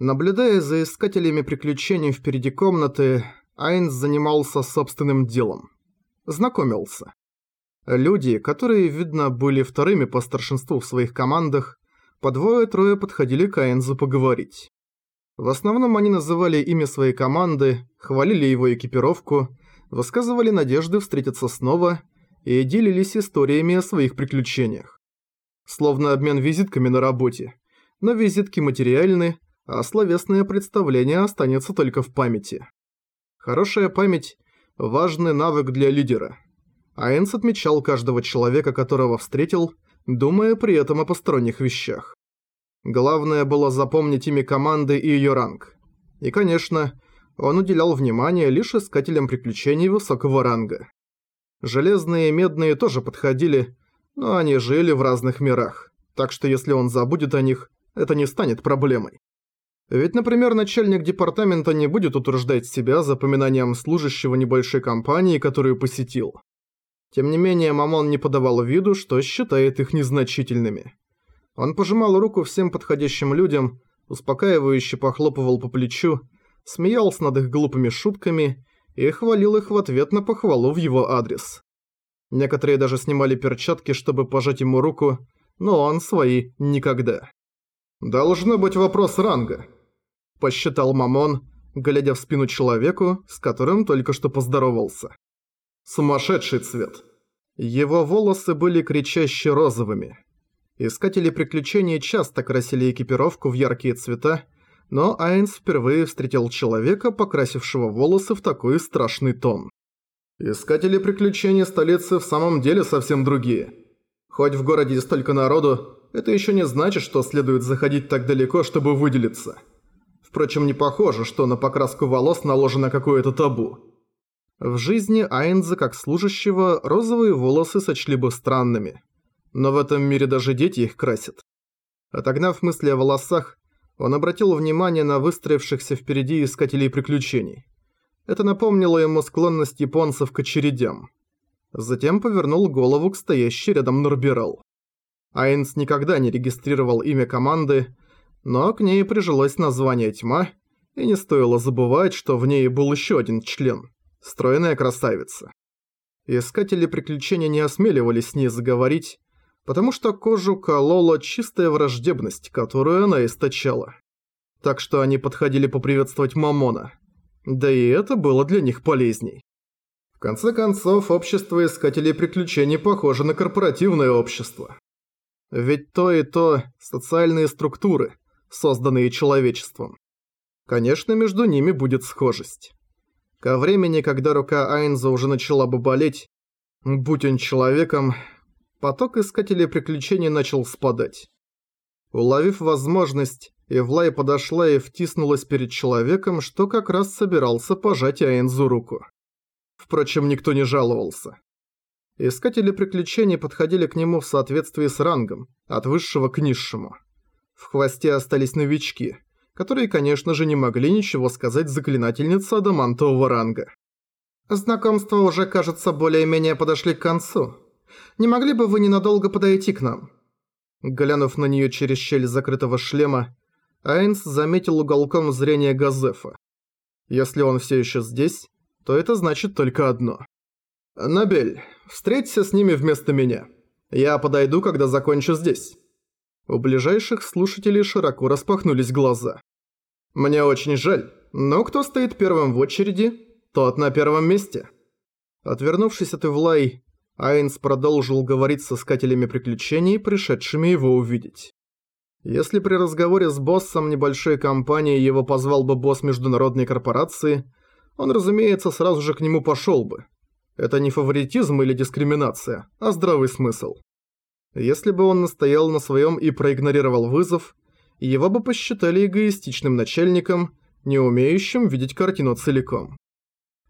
Наблюдая за искателями приключений впереди комнаты, Айнс занимался собственным делом. Знакомился. Люди, которые, видно, были вторыми по старшинству в своих командах, по двое-трое подходили к Айнзу поговорить. В основном они называли имя своей команды, хвалили его экипировку, высказывали надежды встретиться снова и делились историями о своих приключениях. Словно обмен визитками на работе. Но визитки материальны, а словесное представление останется только в памяти. Хорошая память – важный навык для лидера. Айнс отмечал каждого человека, которого встретил, думая при этом о посторонних вещах. Главное было запомнить имя команды и ее ранг. И, конечно, он уделял внимание лишь искателям приключений высокого ранга. Железные и медные тоже подходили, но они жили в разных мирах, так что если он забудет о них, это не станет проблемой. Ведь, например, начальник департамента не будет утверждать себя запоминанием служащего небольшой компании, которую посетил. Тем не менее, Мамон не подавал виду, что считает их незначительными. Он пожимал руку всем подходящим людям, успокаивающе похлопывал по плечу, смеялся над их глупыми шутками и хвалил их в ответ на похвалу в его адрес. Некоторые даже снимали перчатки, чтобы пожать ему руку, но он свои никогда. «Должно быть вопрос ранга», – посчитал Мамон, глядя в спину человеку, с которым только что поздоровался. «Сумасшедший цвет». Его волосы были кричаще розовыми. Искатели приключений часто красили экипировку в яркие цвета, но Айнс впервые встретил человека, покрасившего волосы в такой страшный тон. Искатели приключений столицы в самом деле совсем другие. Хоть в городе столько народу, это еще не значит, что следует заходить так далеко, чтобы выделиться. Впрочем, не похоже, что на покраску волос наложено какое-то табу. В жизни Айнза как служащего розовые волосы сочли бы странными. Но в этом мире даже дети их красят. Отогнав мысли о волосах, он обратил внимание на выстроившихся впереди искателей приключений. Это напомнило ему склонность японцев к очередям. Затем повернул голову к стоящей рядом Нурбирал. Айнс никогда не регистрировал имя команды, но к ней прижилось название «Тьма», и не стоило забывать, что в ней был еще один член – стройная красавица. Искатели приключений не осмеливались с ней заговорить, потому что кожу колола чистая враждебность, которую она источала. Так что они подходили поприветствовать Мамона – да и это было для них полезней. В конце концов, общество искателей приключений похоже на корпоративное общество. Ведь то и то – социальные структуры, созданные человечеством. Конечно, между ними будет схожесть. Ко времени, когда рука Айнза уже начала бы болеть, будь он человеком, поток искателей приключений начал спадать. Уловив возможность, Эвлай подошла и втиснулась перед человеком, что как раз собирался пожать Аэнзу руку. Впрочем, никто не жаловался. Искатели приключений подходили к нему в соответствии с рангом, от высшего к низшему. В хвосте остались новички, которые, конечно же, не могли ничего сказать заклинательнице адамантового ранга. «Знакомства уже, кажется, более-менее подошли к концу. Не могли бы вы ненадолго подойти к нам?» Глянув на нее через щель закрытого шлема, Айнс заметил уголком зрения Газефа. Если он все еще здесь, то это значит только одно. «Набель, встреться с ними вместо меня. Я подойду, когда закончу здесь». У ближайших слушателей широко распахнулись глаза. «Мне очень жаль, но кто стоит первым в очереди, тот на первом месте». Отвернувшись от Ивлай, Айнс продолжил говорить с искателями приключений, пришедшими его увидеть. Если при разговоре с боссом небольшой компании его позвал бы босс международной корпорации, он, разумеется, сразу же к нему пошел бы. Это не фаворитизм или дискриминация, а здравый смысл. Если бы он настоял на своем и проигнорировал вызов, его бы посчитали эгоистичным начальником, не умеющим видеть картину целиком.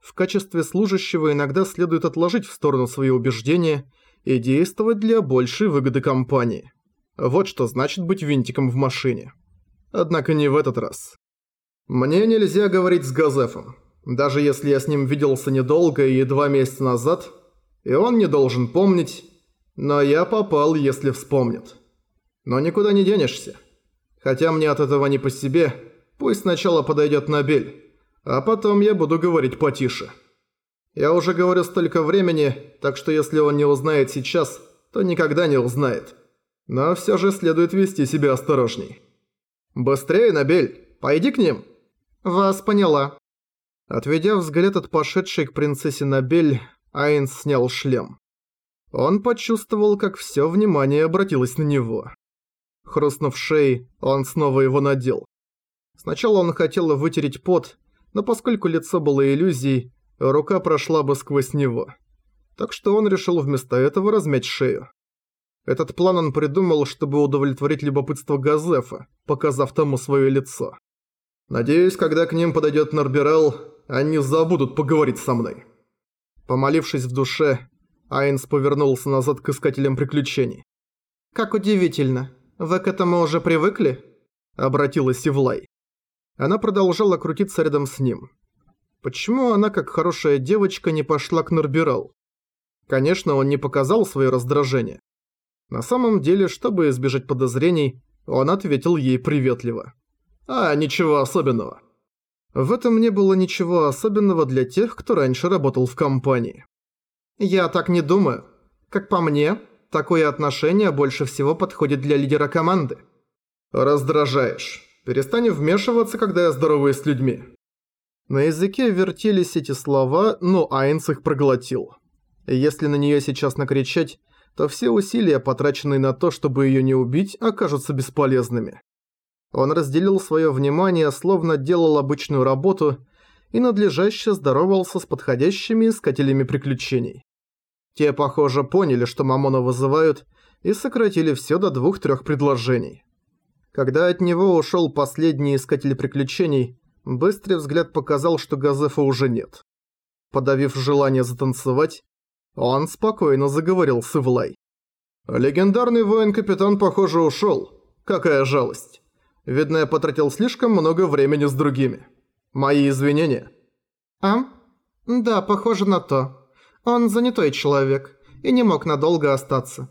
В качестве служащего иногда следует отложить в сторону свои убеждения и действовать для большей выгоды компании. Вот что значит быть винтиком в машине. Однако не в этот раз. Мне нельзя говорить с Газефом. Даже если я с ним виделся недолго и два месяца назад, и он не должен помнить, но я попал, если вспомнит. Но никуда не денешься. Хотя мне от этого не по себе, Пусть сначала подойдет Набель, а потом я буду говорить потише. Я уже говорю столько времени, так что если он не узнает сейчас, то никогда не узнает. Но все же следует вести себя осторожней. «Быстрее, Набель! Пойди к ним!» «Вас поняла». Отведя взгляд от пошедшей к принцессе Набель, Айнс снял шлем. Он почувствовал, как все внимание обратилось на него. Хрустнув шеей, он снова его надел. Сначала он хотел вытереть пот, но поскольку лицо было иллюзией, рука прошла бы сквозь него. Так что он решил вместо этого размять шею. Этот план он придумал, чтобы удовлетворить любопытство Газефа, показав тому свое лицо. «Надеюсь, когда к ним подойдет Нарбирал, они забудут поговорить со мной». Помолившись в душе, Айнс повернулся назад к искателям приключений. «Как удивительно. Вы к этому уже привыкли?» Обратилась Ивлай. Она продолжала крутиться рядом с ним. Почему она, как хорошая девочка, не пошла к Норбирал? Конечно, он не показал свое раздражение. На самом деле, чтобы избежать подозрений, он ответил ей приветливо. «А, ничего особенного». В этом не было ничего особенного для тех, кто раньше работал в компании. «Я так не думаю. Как по мне, такое отношение больше всего подходит для лидера команды». «Раздражаешь. Перестань вмешиваться, когда я здороваюсь с людьми». На языке вертелись эти слова, но Айнс их проглотил. Если на нее сейчас накричать, то все усилия, потраченные на то, чтобы ее не убить, окажутся бесполезными. Он разделил свое внимание, словно делал обычную работу, и надлежаще здоровался с подходящими искателями приключений. Те, похоже, поняли, что Мамона вызывают, и сократили все до двух-трех предложений. Когда от него ушел последний искатель приключений, быстрый взгляд показал, что Газефа уже нет. Подавив желание затанцевать, он спокойно заговорил с Ивлай. «Легендарный воин-капитан, похоже, ушел. Какая жалость. Видно, я потратил слишком много времени с другими. Мои извинения». «А? Да, похоже на то. Он занятой человек и не мог надолго остаться.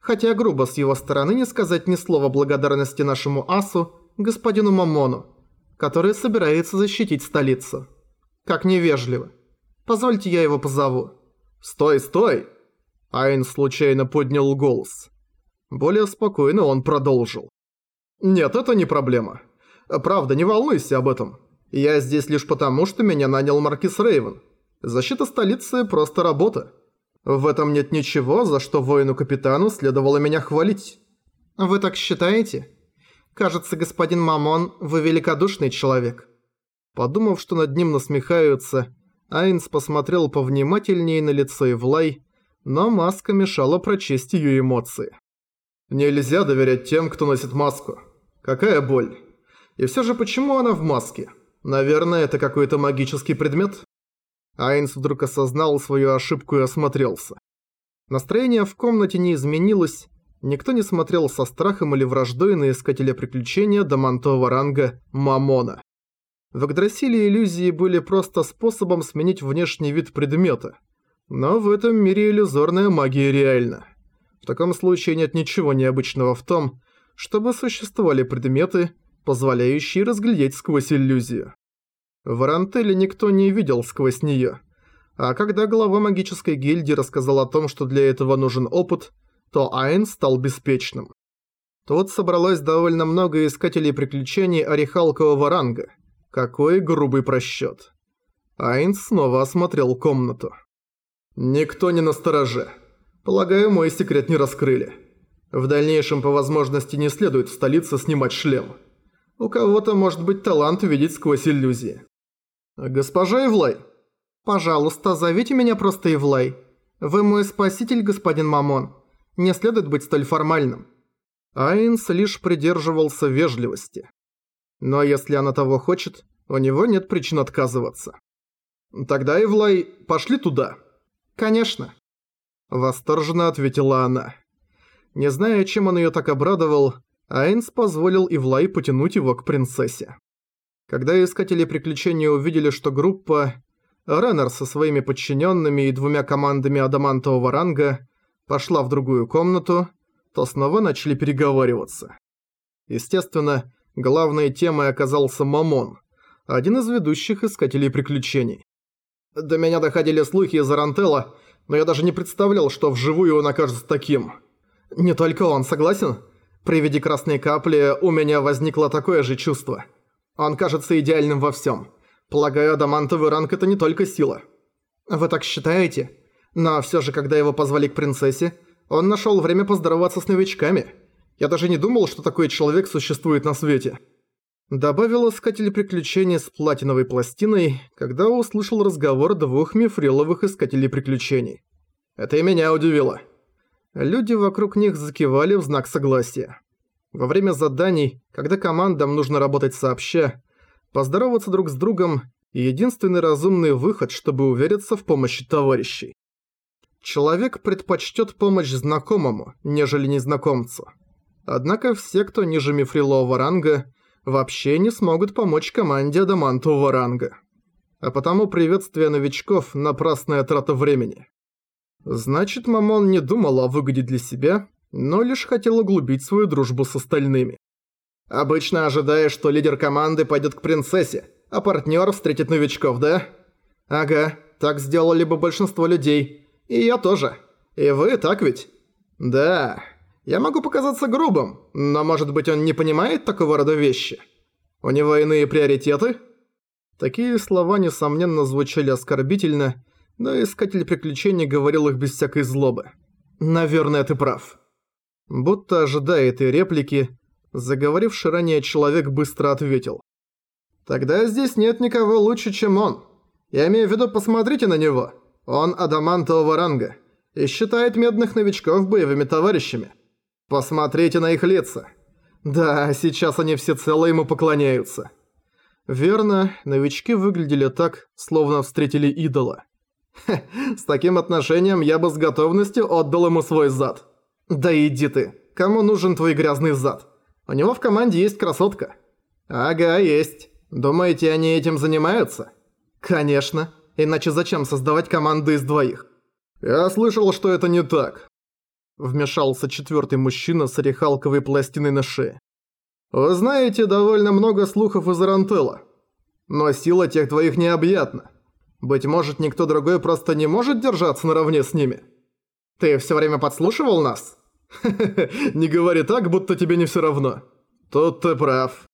Хотя грубо с его стороны не сказать ни слова благодарности нашему асу, господину Мамону, который собирается защитить столицу. Как невежливо. Позвольте я его позову». «Стой, стой!» Айн случайно поднял голос. Более спокойно он продолжил. «Нет, это не проблема. Правда, не волнуйся об этом. Я здесь лишь потому, что меня нанял Маркис Рейвен. Защита столицы – просто работа. В этом нет ничего, за что воину-капитану следовало меня хвалить». «Вы так считаете? Кажется, господин Мамон, вы великодушный человек». Подумав, что над ним насмехаются, Айнс посмотрел повнимательнее на лицо Ивлай, но маска мешала прочесть ее эмоции. «Нельзя доверять тем, кто носит маску. Какая боль. И все же почему она в маске? Наверное, это какой-то магический предмет?» Айнс вдруг осознал свою ошибку и осмотрелся. Настроение в комнате не изменилось, никто не смотрел со страхом или враждой на искателя приключения до мантового ранга Мамона. В Игдрасиле иллюзии были просто способом сменить внешний вид предмета. Но в этом мире иллюзорная магия реальна. В таком случае нет ничего необычного в том, чтобы существовали предметы, позволяющие разглядеть сквозь иллюзию. В Арантеле никто не видел сквозь нее. А когда глава магической гильдии рассказал о том, что для этого нужен опыт, то Айн стал беспечным. Тут собралось довольно много искателей приключений орехалкового ранга. Какой грубый просчет. Айн снова осмотрел комнату. «Никто не настороже. Полагаю, мой секрет не раскрыли. В дальнейшем по возможности не следует в столице снимать шлем. У кого-то может быть талант видеть сквозь иллюзии. «Госпожа Ивлай?» «Пожалуйста, зовите меня просто Ивлай. Вы мой спаситель, господин Мамон. Не следует быть столь формальным». Айнс лишь придерживался вежливости. Но если она того хочет, у него нет причин отказываться. «Тогда, Ивлай, пошли туда». «Конечно». Восторженно ответила она. Не зная, чем он её так обрадовал, Айнс позволил Ивлай потянуть его к принцессе. Когда искатели приключений увидели, что группа Реннер со своими подчиненными и двумя командами адамантового ранга пошла в другую комнату, то снова начали переговариваться. Естественно, Главной темой оказался Мамон, один из ведущих искателей приключений. До меня доходили слухи из Арантелла, но я даже не представлял, что вживую он окажется таким. Не только он, согласен? При виде красной капли у меня возникло такое же чувство. Он кажется идеальным во всем. Полагаю, адамантовый ранг это не только сила. Вы так считаете? Но все же, когда его позвали к принцессе, он нашел время поздороваться с новичками. Я даже не думал, что такой человек существует на свете. Добавил искатель приключений с платиновой пластиной, когда услышал разговор двух мифриловых искателей приключений. Это и меня удивило. Люди вокруг них закивали в знак согласия. Во время заданий, когда командам нужно работать сообща, поздороваться друг с другом – единственный разумный выход, чтобы увериться в помощи товарищей. Человек предпочтет помощь знакомому, нежели незнакомцу. Однако все, кто ниже мифрилового ранга, вообще не смогут помочь команде адамантового ранга. А потому приветствие новичков – напрасная трата времени. Значит, Мамон не думал о выгоде для себя, но лишь хотел углубить свою дружбу с остальными. Обычно ожидаешь, что лидер команды пойдет к принцессе, а партнер встретит новичков, да? Ага, так сделали бы большинство людей. И я тоже. И вы, так ведь? Да. Я могу показаться грубым, но может быть он не понимает такого рода вещи? У него иные приоритеты? Такие слова, несомненно, звучали оскорбительно, но Искатель Приключений говорил их без всякой злобы. «Наверное, ты прав». Будто ожидая этой реплики, заговоривший ранее человек быстро ответил. «Тогда здесь нет никого лучше, чем он. Я имею в виду, посмотрите на него. Он адамантового ранга и считает медных новичков боевыми товарищами. Посмотрите на их лица. Да, сейчас они всецело ему поклоняются». Верно, новички выглядели так, словно встретили идола с таким отношением я бы с готовностью отдал ему свой зад. Да иди ты, кому нужен твой грязный зад? У него в команде есть красотка. Ага, есть. Думаете, они этим занимаются? Конечно. Иначе зачем создавать команду из двоих? Я слышал, что это не так. Вмешался четвертый мужчина с орехалковой пластиной на шее. Вы знаете довольно много слухов из Рантелла. Но сила тех двоих необъятна. Быть может, никто другой просто не может держаться наравне с ними? Ты все время подслушивал нас? не говори так, будто тебе не все равно. Тут ты прав,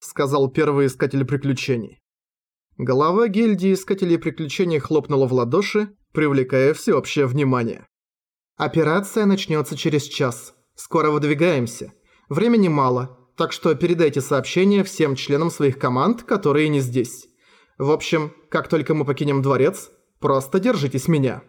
сказал первый искатель приключений. Голова гильдии искателей приключений хлопнула в ладоши, привлекая всеобщее внимание. Операция начнется через час. Скоро выдвигаемся. Времени мало, так что передайте сообщение всем членам своих команд, которые не здесь. В общем, как только мы покинем дворец, просто держитесь меня».